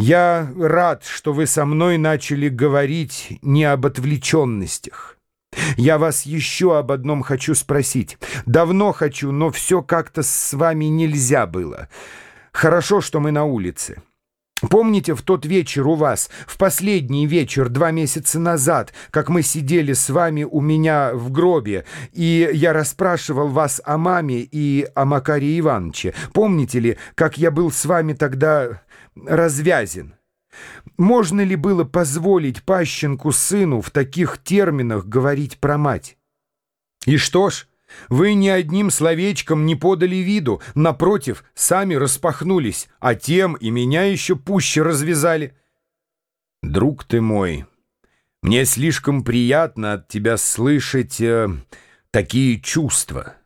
Я рад, что вы со мной начали говорить не об отвлеченностях. Я вас еще об одном хочу спросить. Давно хочу, но все как-то с вами нельзя было. Хорошо, что мы на улице. Помните в тот вечер у вас, в последний вечер два месяца назад, как мы сидели с вами у меня в гробе, и я расспрашивал вас о маме и о Макаре Ивановиче? Помните ли, как я был с вами тогда развязен? Можно ли было позволить пащенку сыну в таких терминах говорить про мать? И что ж, вы ни одним словечком не подали виду, напротив, сами распахнулись, а тем и меня еще пуще развязали. Друг ты мой, мне слишком приятно от тебя слышать э, такие чувства.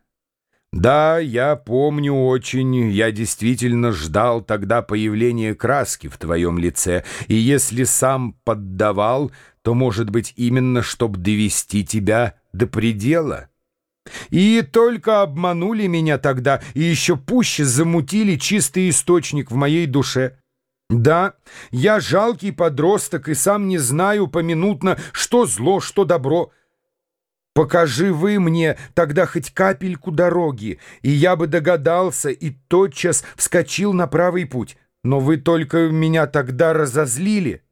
Да, я помню очень, я действительно ждал тогда появления краски в твоем лице, и если сам поддавал, то, может быть, именно чтоб довести тебя до предела». И только обманули меня тогда, и еще пуще замутили чистый источник в моей душе. Да, я жалкий подросток и сам не знаю поминутно, что зло, что добро. Покажи вы мне тогда хоть капельку дороги, и я бы догадался и тотчас вскочил на правый путь. Но вы только меня тогда разозлили».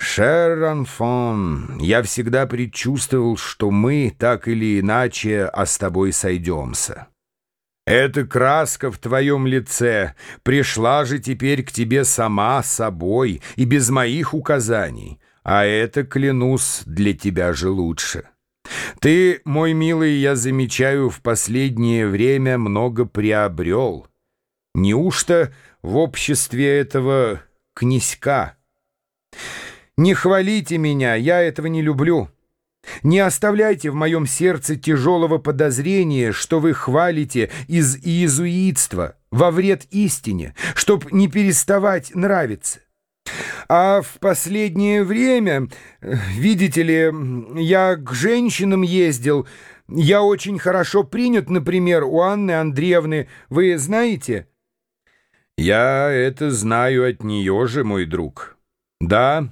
«Шер Анфон, я всегда предчувствовал, что мы, так или иначе, а с тобой сойдемся. Эта краска в твоем лице пришла же теперь к тебе сама собой и без моих указаний, а это, клянусь, для тебя же лучше. Ты, мой милый, я замечаю, в последнее время много приобрел. Неужто в обществе этого князька?» Не хвалите меня, я этого не люблю. Не оставляйте в моем сердце тяжелого подозрения, что вы хвалите из иезуитства во вред истине, чтоб не переставать нравиться. А в последнее время, видите ли, я к женщинам ездил, я очень хорошо принят, например, у Анны Андреевны, вы знаете? Я это знаю от нее же, мой друг. Да,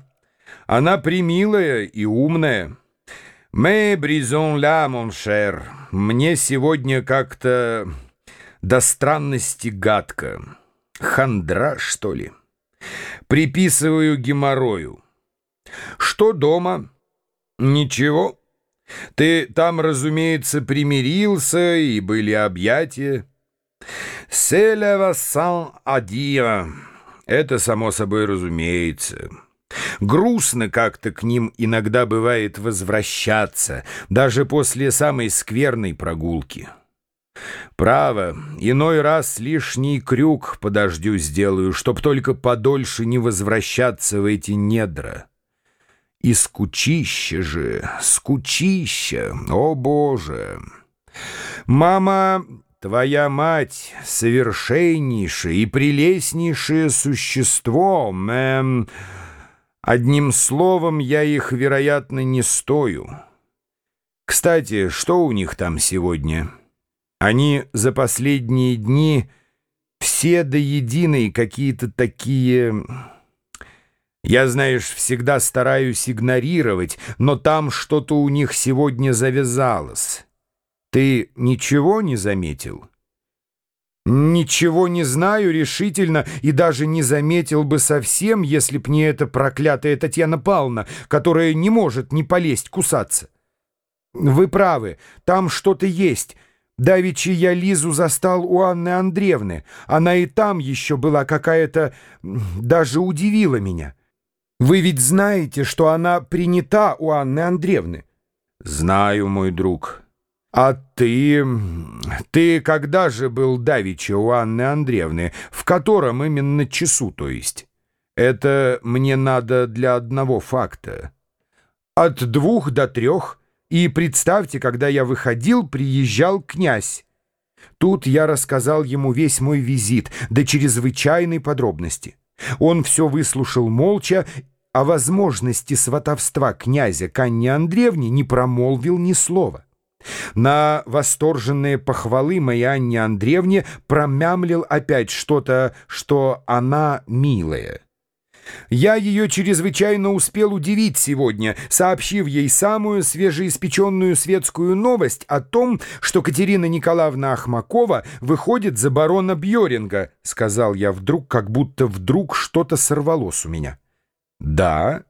она примилая и умная. «Мы бризон ля, мон шер. Мне сегодня как-то до странности гадко. Хандра, что ли? Приписываю геморрою. Что дома? Ничего. Ты там, разумеется, примирился, и были объятия. «Селева сан адия». Это, само собой, разумеется. Грустно как-то к ним иногда бывает возвращаться, даже после самой скверной прогулки. Право, иной раз лишний крюк по дождю сделаю, чтоб только подольше не возвращаться в эти недра. И скучище же, скучище, о боже! Мама, твоя мать, совершеннейшее и прелестнейшее существо, мэм... Одним словом, я их, вероятно, не стою. Кстати, что у них там сегодня? Они за последние дни все до единой какие-то такие... Я, знаешь, всегда стараюсь игнорировать, но там что-то у них сегодня завязалось. Ты ничего не заметил?» Ничего не знаю решительно и даже не заметил бы совсем, если б не эта проклятая Татьяна Павловна, которая не может не полезть кусаться. Вы правы, там что-то есть. Давичи я Лизу застал у Анны Андреевны. Она и там еще была какая-то... даже удивила меня. Вы ведь знаете, что она принята у Анны Андреевны? Знаю, мой друг. «А ты... ты когда же был давеча у Анны Андреевны? В котором именно часу, то есть? Это мне надо для одного факта. От двух до трех, и представьте, когда я выходил, приезжал князь. Тут я рассказал ему весь мой визит до чрезвычайной подробности. Он все выслушал молча, о возможности сватовства князя к Андреевне не промолвил ни слова. На восторженные похвалы моей Анне Андреевне промямлил опять что-то, что она милая. Я ее чрезвычайно успел удивить сегодня, сообщив ей самую свежеиспеченную светскую новость о том, что Катерина Николаевна Ахмакова выходит за барона Бьоринга, сказал я вдруг, как будто вдруг что-то сорвалось у меня. Да.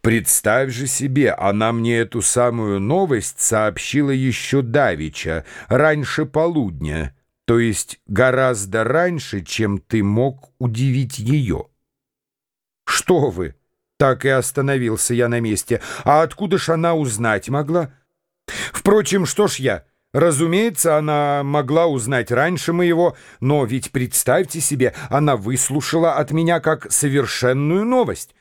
Представь же себе, она мне эту самую новость сообщила еще давеча, раньше полудня, то есть гораздо раньше, чем ты мог удивить ее. «Что вы?» Так и остановился я на месте. «А откуда ж она узнать могла?» «Впрочем, что ж я?» Разумеется, она могла узнать раньше моего, но ведь представьте себе, она выслушала от меня как совершенную новость.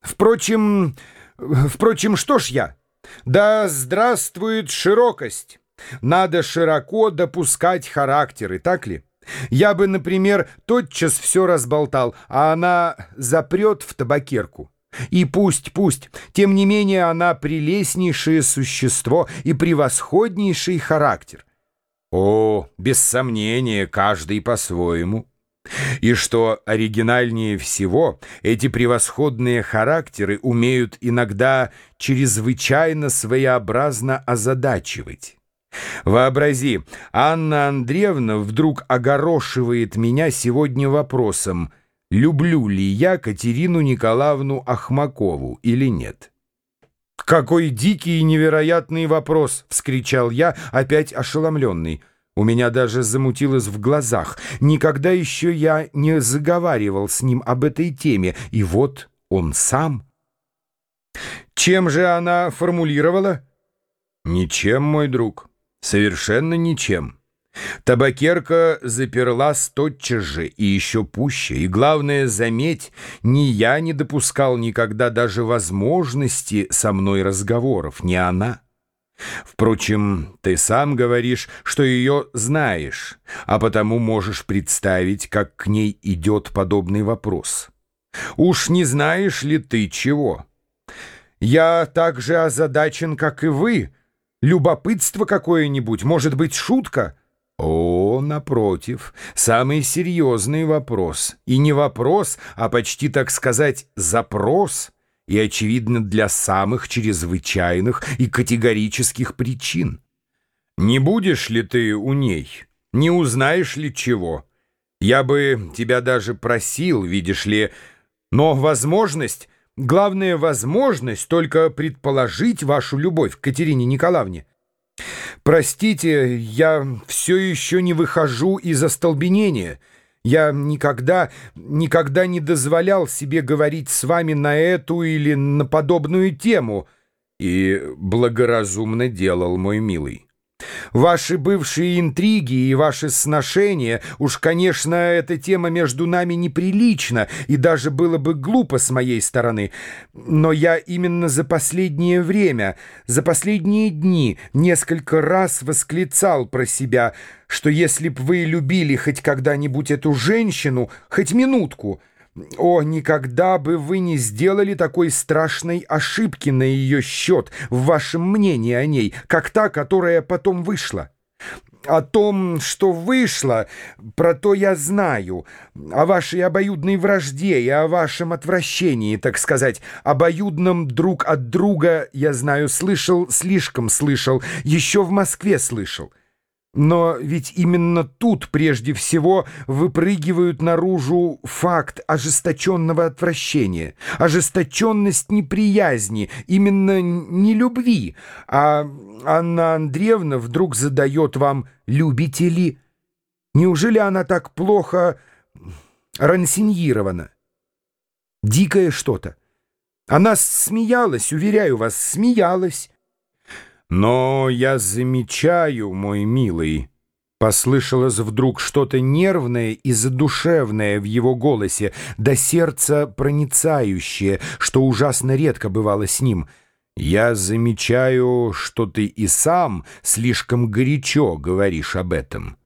Впрочем, впрочем, что ж я? Да здравствует широкость! Надо широко допускать характеры, так ли? Я бы, например, тотчас все разболтал, а она запрет в табакерку. И пусть, пусть, тем не менее она прелестнейшее существо и превосходнейший характер. О, без сомнения, каждый по-своему. И что оригинальнее всего, эти превосходные характеры умеют иногда чрезвычайно своеобразно озадачивать. Вообрази, Анна Андреевна вдруг огорошивает меня сегодня вопросом, люблю ли я Катерину Николаевну Ахмакову или нет. «Какой дикий и невероятный вопрос!» — вскричал я, опять ошеломленный. У меня даже замутилось в глазах. Никогда еще я не заговаривал с ним об этой теме, и вот он сам. Чем же она формулировала? Ничем, мой друг. Совершенно ничем. Табакерка заперлась тотчас же и еще пуще. И главное, заметь, ни я не допускал никогда даже возможности со мной разговоров, ни она. Впрочем, ты сам говоришь, что ее знаешь, а потому можешь представить, как к ней идет подобный вопрос. Уж не знаешь ли ты чего? Я так же озадачен, как и вы, — Любопытство какое-нибудь, может быть, шутка? О, напротив, самый серьезный вопрос. И не вопрос, а почти, так сказать, запрос. И, очевидно, для самых чрезвычайных и категорических причин. Не будешь ли ты у ней? Не узнаешь ли чего? Я бы тебя даже просил, видишь ли, но возможность Главная возможность только предположить вашу любовь к Катерине Николаевне. Простите, я все еще не выхожу из остолбенения. Я никогда, никогда не дозволял себе говорить с вами на эту или на подобную тему. И благоразумно делал, мой милый. Ваши бывшие интриги и ваши сношения, уж, конечно, эта тема между нами неприлична, и даже было бы глупо с моей стороны. Но я именно за последнее время, за последние дни несколько раз восклицал про себя, что если б вы любили хоть когда-нибудь эту женщину, хоть минутку — о, никогда бы вы не сделали такой страшной ошибки на ее счет в вашем мнении о ней, как та, которая потом вышла. О том, что вышло, про то я знаю, о вашей обоюдной вражде и о вашем отвращении, так сказать, обоюдном друг от друга, я знаю, слышал, слишком слышал, еще в Москве слышал. Но ведь именно тут прежде всего выпрыгивают наружу факт ожесточенного отвращения, ожесточенность неприязни, именно не любви, а Анна Андреевна вдруг задает вам «любите ли?». Неужели она так плохо рансиньирована? Дикое что-то. Она смеялась, уверяю вас, смеялась. «Но я замечаю, мой милый...» Послышалось вдруг что-то нервное и задушевное в его голосе, до сердца проницающее, что ужасно редко бывало с ним. «Я замечаю, что ты и сам слишком горячо говоришь об этом».